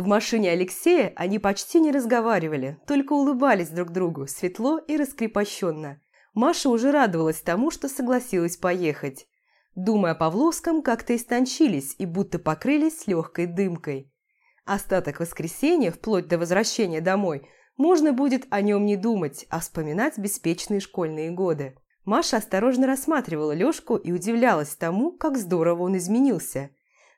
В машине Алексея они почти не разговаривали, только улыбались друг другу, светло и раскрепощенно. Маша уже радовалась тому, что согласилась поехать. Думая о Павловском, как-то истончились и будто покрылись легкой дымкой. Остаток воскресенья, вплоть до возвращения домой, можно будет о нем не думать, а вспоминать беспечные школьные годы. Маша осторожно рассматривала Лёшку и удивлялась тому, как здорово он изменился.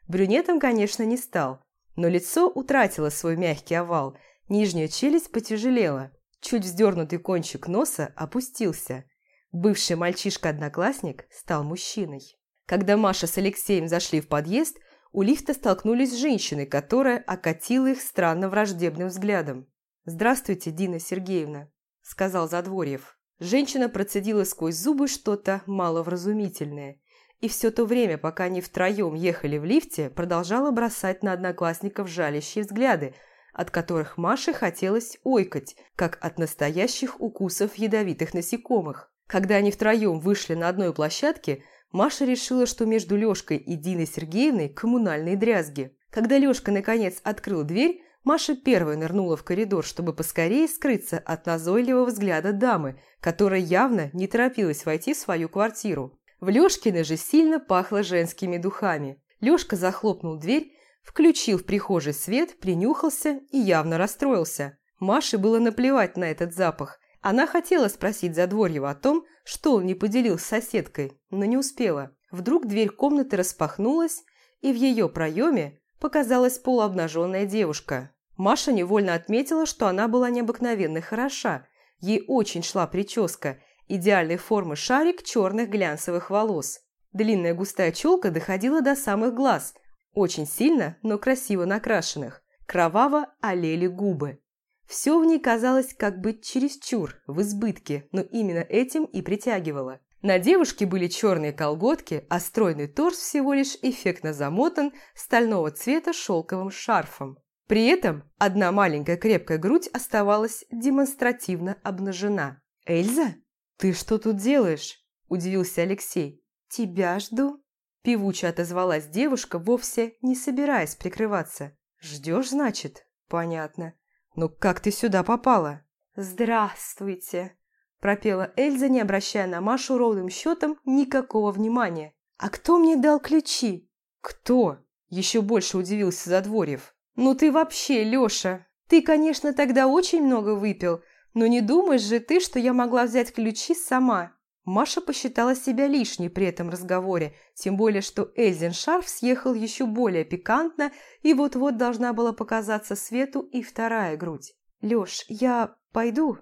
Брюнетом, конечно, не стал, но лицо утратило свой мягкий овал, нижняя челюсть потяжелела, чуть вздернутый кончик носа опустился. Бывший мальчишка-одноклассник стал мужчиной. Когда Маша с Алексеем зашли в подъезд, у лифта столкнулись с женщиной, которая окатила их странно враждебным взглядом. «Здравствуйте, Дина Сергеевна», – сказал Задворьев. Женщина процедила сквозь зубы что-то маловразумительное. И все то время, пока они втроем ехали в лифте, продолжала бросать на одноклассников жалящие взгляды, от которых Маше хотелось ойкать, как от настоящих укусов ядовитых насекомых. Когда они втроем вышли на одной площадке, Маша решила, что между Лёшкой и Диной Сергеевной коммунальные дрязги. Когда Лёшка наконец открыл дверь, Маша первая нырнула в коридор, чтобы поскорее скрыться от назойливого взгляда дамы, которая явно не торопилась войти в свою квартиру. В Лёшкиной же сильно пахло женскими духами. Лёшка захлопнул дверь, включил в прихожей свет, принюхался и явно расстроился. Маше было наплевать на этот запах. Она хотела спросить Задворьева о том, что он не поделил с соседкой, но не успела. Вдруг дверь комнаты распахнулась, и в ее проеме показалась полуобнаженная девушка. Маша невольно отметила, что она была необыкновенно хороша. Ей очень шла прическа, идеальной формы шарик черных глянцевых волос. Длинная густая челка доходила до самых глаз, очень сильно, но красиво накрашенных. Кроваво олели губы. Все в ней казалось как бы чересчур, в избытке, но именно этим и притягивало. На девушке были черные колготки, а стройный торс всего лишь эффектно замотан стального цвета шелковым шарфом. При этом одна маленькая крепкая грудь оставалась демонстративно обнажена. «Эльза, ты что тут делаешь?» – удивился Алексей. «Тебя жду», – певуче отозвалась девушка, вовсе не собираясь прикрываться. «Ждешь, значит?» «Понятно. Но как ты сюда попала?» «Здравствуйте», пропела Эльза, не обращая на Машу ровным счетом никакого внимания. «А кто мне дал ключи?» «Кто?» – еще больше удивился Задворьев. «Ну ты вообще, Леша, ты, конечно, тогда очень много выпил, но не думаешь же ты, что я могла взять ключи сама?» Маша посчитала себя лишней при этом разговоре, тем более, что Эльзин шарф съехал еще более пикантно, и вот-вот должна была показаться Свету и вторая грудь. «Леш, я пойду?»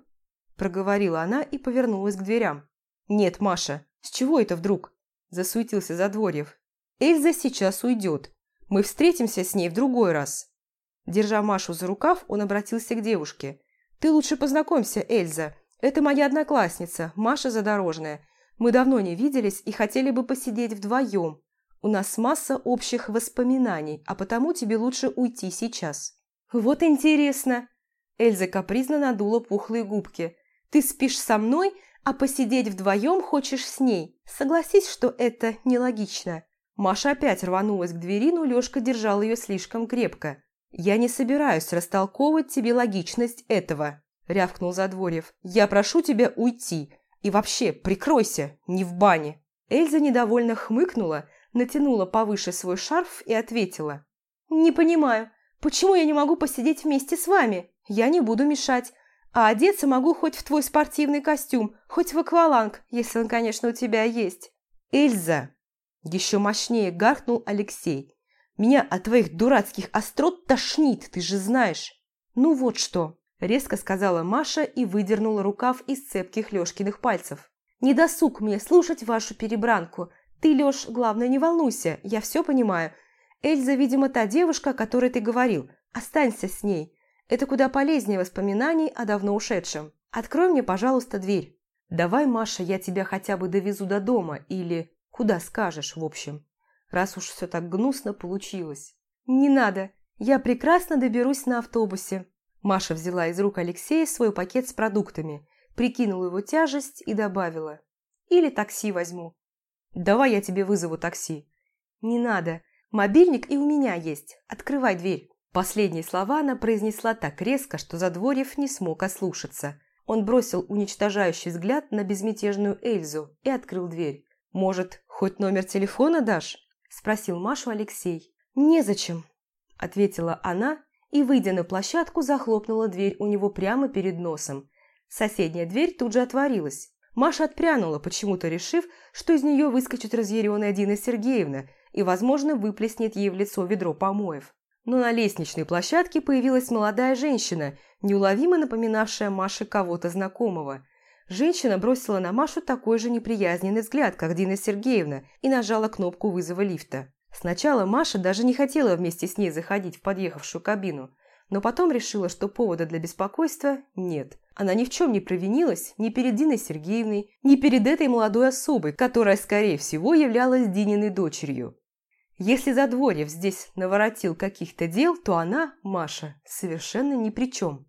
проговорила она и повернулась к дверям. «Нет, Маша, с чего это вдруг?» – засуетился Задворьев. «Эльза сейчас уйдет. Мы встретимся с ней в другой раз». Держа Машу за рукав, он обратился к девушке. «Ты лучше познакомься, Эльза. Это моя одноклассница, Маша Задорожная. Мы давно не виделись и хотели бы посидеть вдвоем. У нас масса общих воспоминаний, а потому тебе лучше уйти сейчас». «Вот интересно!» Эльза капризно надула пухлые губки. Ты спишь со мной, а посидеть вдвоем хочешь с ней. Согласись, что это нелогично». Маша опять рванулась к двери, но Лёшка держал ее слишком крепко. «Я не собираюсь растолковывать тебе логичность этого», – рявкнул Задворьев. «Я прошу тебя уйти. И вообще, прикройся, не в бане». Эльза недовольно хмыкнула, натянула повыше свой шарф и ответила. «Не понимаю, почему я не могу посидеть вместе с вами? Я не буду мешать. А одеться могу хоть в твой спортивный костюм, хоть в акваланг, если он, конечно, у тебя есть. Эльза!» Еще мощнее гаркнул Алексей. «Меня от твоих дурацких острот тошнит, ты же знаешь!» «Ну вот что!» – резко сказала Маша и выдернула рукав из цепких Лёшкиных пальцев. «Не досуг мне слушать вашу перебранку. Ты, Лёш, главное, не волнуйся, я все понимаю. Эльза, видимо, та девушка, о которой ты говорил. Останься с ней. Это куда полезнее воспоминаний о давно ушедшем. Открой мне, пожалуйста, дверь. Давай, Маша, я тебя хотя бы довезу до дома или куда скажешь, в общем. Раз уж все так гнусно получилось. Не надо, я прекрасно доберусь на автобусе. Маша взяла из рук Алексея свой пакет с продуктами, прикинула его тяжесть и добавила. Или такси возьму. Давай я тебе вызову такси. Не надо, мобильник и у меня есть. Открывай дверь. Последние слова она произнесла так резко, что Задворьев не смог ослушаться. Он бросил уничтожающий взгляд на безмятежную Эльзу и открыл дверь. «Может, хоть номер телефона дашь?» – спросил Машу Алексей. «Незачем», – ответила она и, выйдя на площадку, захлопнула дверь у него прямо перед носом. Соседняя дверь тут же отворилась. Маша отпрянула, почему-то решив, что из нее выскочит разъяренная Дина Сергеевна и, возможно, выплеснет ей в лицо ведро помоев. Но на лестничной площадке появилась молодая женщина, неуловимо напоминавшая Маше кого-то знакомого. Женщина бросила на Машу такой же неприязненный взгляд, как Дина Сергеевна, и нажала кнопку вызова лифта. Сначала Маша даже не хотела вместе с ней заходить в подъехавшую кабину, но потом решила, что повода для беспокойства нет. Она ни в чем не провинилась ни перед Диной Сергеевной, ни перед этой молодой особой, которая, скорее всего, являлась Дининой дочерью. Если Задворьев здесь наворотил каких-то дел, то она, Маша, совершенно ни при чем.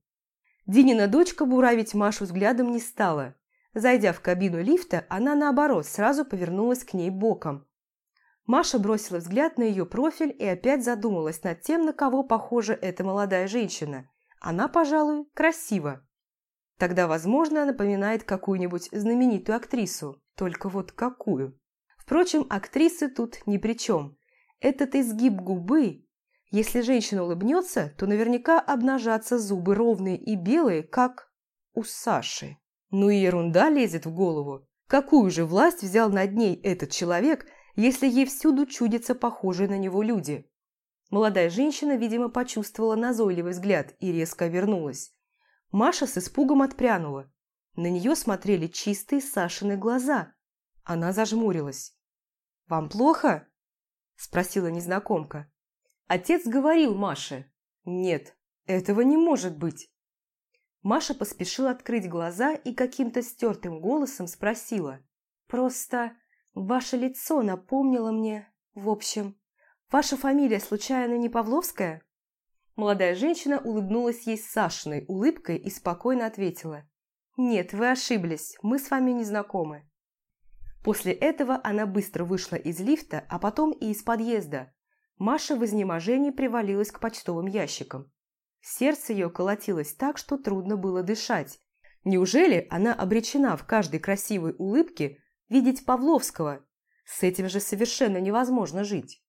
Динина дочка буравить Машу взглядом не стала. Зайдя в кабину лифта, она, наоборот, сразу повернулась к ней боком. Маша бросила взгляд на ее профиль и опять задумалась над тем, на кого похожа эта молодая женщина. Она, пожалуй, красива. Тогда, возможно, напоминает какую-нибудь знаменитую актрису. Только вот какую? Впрочем, актрисы тут ни при чем. Этот изгиб губы... Если женщина улыбнется, то наверняка обнажатся зубы ровные и белые, как у Саши. Ну и ерунда лезет в голову. Какую же власть взял над ней этот человек – если ей всюду чудятся похожие на него люди. Молодая женщина, видимо, почувствовала назойливый взгляд и резко вернулась. Маша с испугом отпрянула. На нее смотрели чистые Сашины глаза. Она зажмурилась. «Вам плохо?» – спросила незнакомка. Отец говорил Маше. «Нет, этого не может быть». Маша поспешила открыть глаза и каким-то стертым голосом спросила. «Просто Ваше лицо напомнило мне... В общем, ваша фамилия случайно не Павловская?» Молодая женщина улыбнулась ей Сашиной улыбкой и спокойно ответила. «Нет, вы ошиблись, мы с вами не знакомы». После этого она быстро вышла из лифта, а потом и из подъезда. Маша в изнеможении привалилась к почтовым ящикам. Сердце ее колотилось так, что трудно было дышать. Неужели она обречена в каждой красивой улыбке видеть Павловского. С этим же совершенно невозможно жить.